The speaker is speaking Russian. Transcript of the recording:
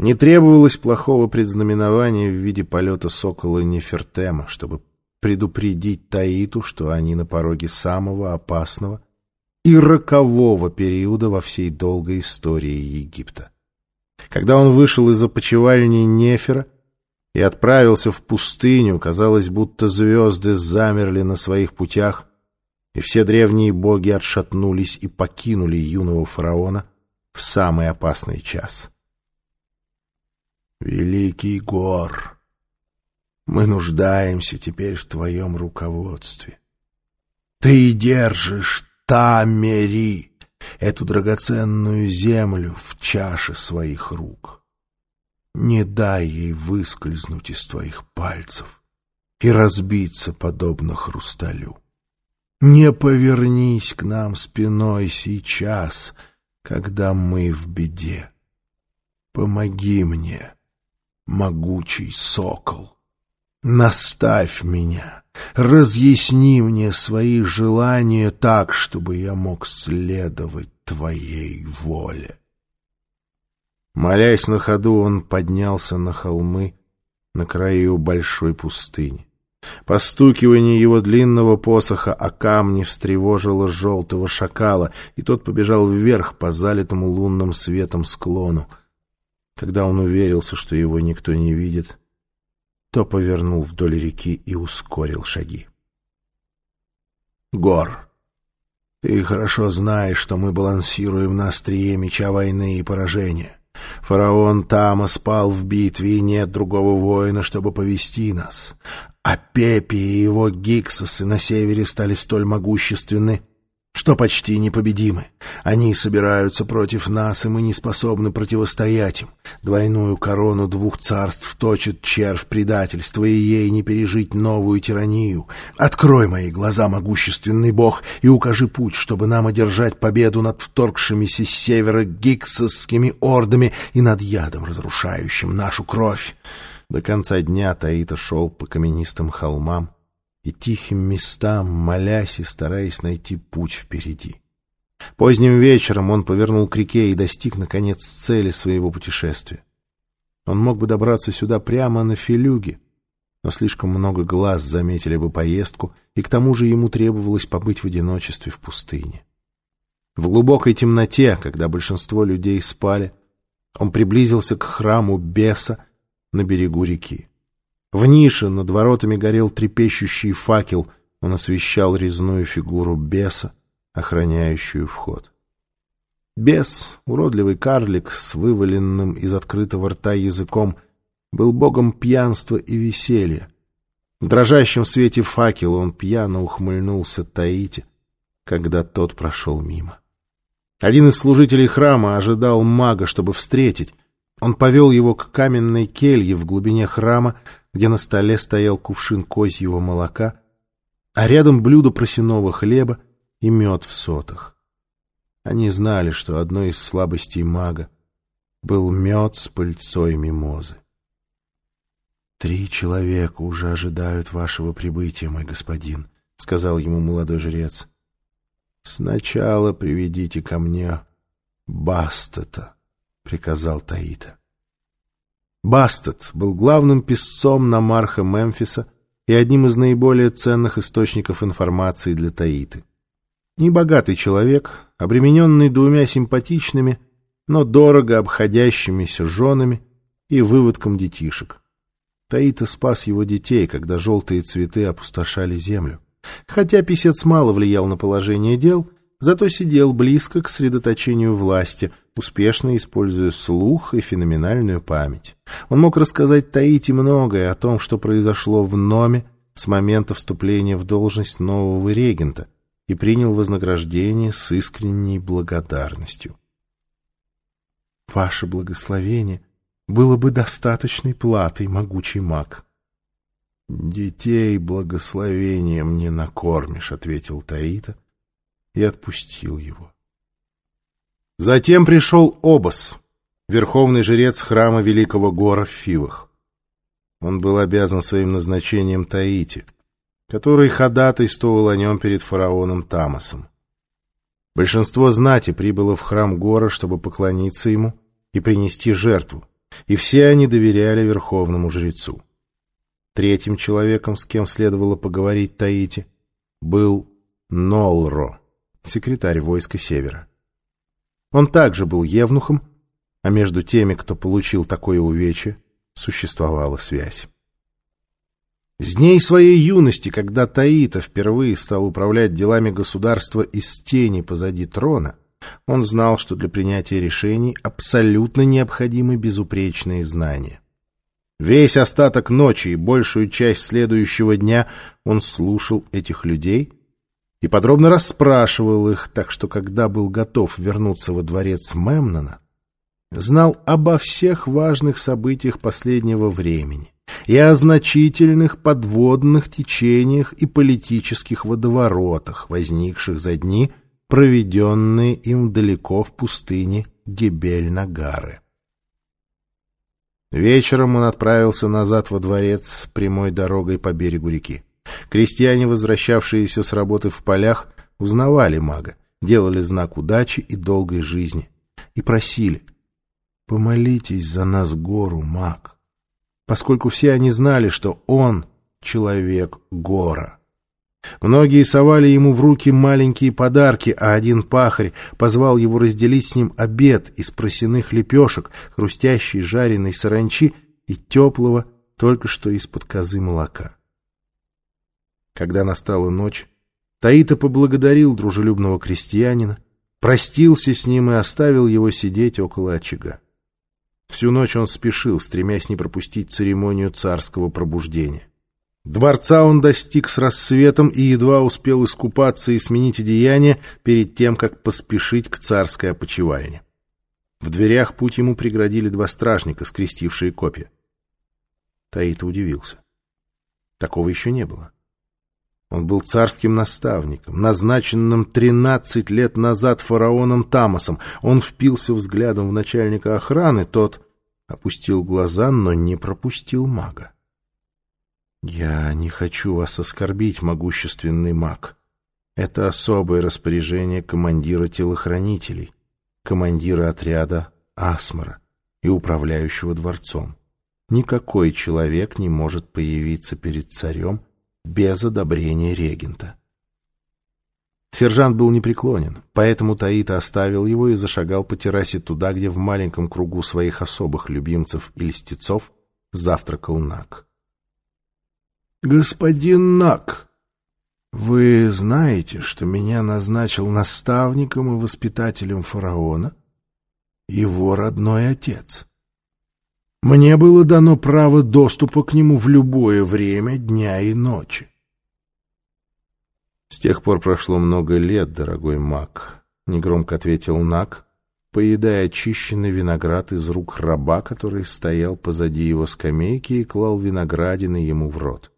Не требовалось плохого предзнаменования в виде полета сокола Нефертема, чтобы предупредить Таиту, что они на пороге самого опасного и рокового периода во всей долгой истории Египта. Когда он вышел из опочивальни Нефера и отправился в пустыню, казалось, будто звезды замерли на своих путях, и все древние боги отшатнулись и покинули юного фараона в самый опасный час. Великий гор, мы нуждаемся теперь в твоем руководстве. Ты держишь Тамери, эту драгоценную землю в чаше своих рук. Не дай ей выскользнуть из твоих пальцев и разбиться, подобно хрусталю. Не повернись к нам спиной сейчас, когда мы в беде. Помоги мне могучий сокол. Наставь меня, разъясни мне свои желания так, чтобы я мог следовать твоей воле. Молясь на ходу, он поднялся на холмы на краю большой пустыни. Постукивание его длинного посоха о камни встревожило желтого шакала, и тот побежал вверх по залитому лунным светом склону. Когда он уверился, что его никто не видит, то повернул вдоль реки и ускорил шаги. «Гор, ты хорошо знаешь, что мы балансируем на острие меча войны и поражения. Фараон Тама спал в битве, и нет другого воина, чтобы повести нас. А Пепи и его гиксосы на севере стали столь могущественны, что почти непобедимы. Они собираются против нас, и мы не способны противостоять им. Двойную корону двух царств точит червь предательства, и ей не пережить новую тиранию. Открой мои глаза, могущественный бог, и укажи путь, чтобы нам одержать победу над вторгшимися с севера гиксосскими ордами и над ядом, разрушающим нашу кровь. До конца дня Таита шел по каменистым холмам, и тихим местам, молясь и стараясь найти путь впереди. Поздним вечером он повернул к реке и достиг, наконец, цели своего путешествия. Он мог бы добраться сюда прямо на Филюге, но слишком много глаз заметили бы поездку, и к тому же ему требовалось побыть в одиночестве в пустыне. В глубокой темноте, когда большинство людей спали, он приблизился к храму беса на берегу реки. В нише над воротами горел трепещущий факел, он освещал резную фигуру беса, охраняющую вход. Бес, уродливый карлик с вываленным из открытого рта языком, был богом пьянства и веселья. В дрожащем свете факела он пьяно ухмыльнулся Таите, когда тот прошел мимо. Один из служителей храма ожидал мага, чтобы встретить. Он повел его к каменной келье в глубине храма, где на столе стоял кувшин козьего молока, а рядом блюдо просеного хлеба и мед в сотах. Они знали, что одной из слабостей мага был мед с пыльцой мимозы. «Три человека уже ожидают вашего прибытия, мой господин», — сказал ему молодой жрец. «Сначала приведите ко мне Бастата», — приказал Таита. Бастет был главным писцом Намарха Мемфиса и одним из наиболее ценных источников информации для Таиты. Небогатый человек, обремененный двумя симпатичными, но дорого обходящимися женами и выводком детишек. Таита спас его детей, когда желтые цветы опустошали землю. Хотя писец мало влиял на положение дел, зато сидел близко к средоточению власти, успешно используя слух и феноменальную память. Он мог рассказать Таити многое о том, что произошло в Номе с момента вступления в должность нового регента и принял вознаграждение с искренней благодарностью. «Ваше благословение было бы достаточной платой, могучий маг». «Детей благословением не накормишь», — ответил Таита и отпустил его. Затем пришел Обос, верховный жрец храма Великого Гора в Фивах. Он был обязан своим назначением Таити, который ходатайствовал о нем перед фараоном Тамосом. Большинство знати прибыло в храм Гора, чтобы поклониться ему и принести жертву. и все они доверяли верховному жрецу. Третьим человеком, с кем следовало поговорить Таити, был Нолро, секретарь войска Севера. Он также был евнухом, а между теми, кто получил такое увечье, существовала связь. С дней своей юности, когда Таита впервые стал управлять делами государства из тени позади трона, он знал, что для принятия решений абсолютно необходимы безупречные знания. Весь остаток ночи и большую часть следующего дня он слушал этих людей и подробно расспрашивал их, так что, когда был готов вернуться во дворец Мемнона, знал обо всех важных событиях последнего времени и о значительных подводных течениях и политических водоворотах, возникших за дни, проведенные им далеко в пустыне Гебель-Нагары. Вечером он отправился назад во дворец прямой дорогой по берегу реки. Крестьяне, возвращавшиеся с работы в полях, узнавали мага, делали знак удачи и долгой жизни и просили «Помолитесь за нас гору, маг» поскольку все они знали, что он — человек гора. Многие совали ему в руки маленькие подарки, а один пахарь позвал его разделить с ним обед из просяных лепешек, хрустящей жареной саранчи и теплого, только что из-под козы молока. Когда настала ночь, Таита поблагодарил дружелюбного крестьянина, простился с ним и оставил его сидеть около очага. Всю ночь он спешил, стремясь не пропустить церемонию царского пробуждения. Дворца он достиг с рассветом и едва успел искупаться и сменить одеяние перед тем, как поспешить к царской опочивальне. В дверях путь ему преградили два стражника, скрестившие копья. Таита удивился. Такого еще не было. Он был царским наставником, назначенным тринадцать лет назад фараоном Тамосом. Он впился взглядом в начальника охраны, тот опустил глаза, но не пропустил мага. «Я не хочу вас оскорбить, могущественный маг. Это особое распоряжение командира телохранителей, командира отряда Асмара и управляющего дворцом. Никакой человек не может появиться перед царем, без одобрения регента. Сержант был непреклонен, поэтому Таита оставил его и зашагал по террасе туда, где в маленьком кругу своих особых любимцев и льстецов завтракал Нак. «Господин Нак, вы знаете, что меня назначил наставником и воспитателем фараона его родной отец?» Мне было дано право доступа к нему в любое время дня и ночи. С тех пор прошло много лет, дорогой маг, негромко ответил Нак, поедая очищенный виноград из рук раба, который стоял позади его скамейки и клал виноградины ему в рот.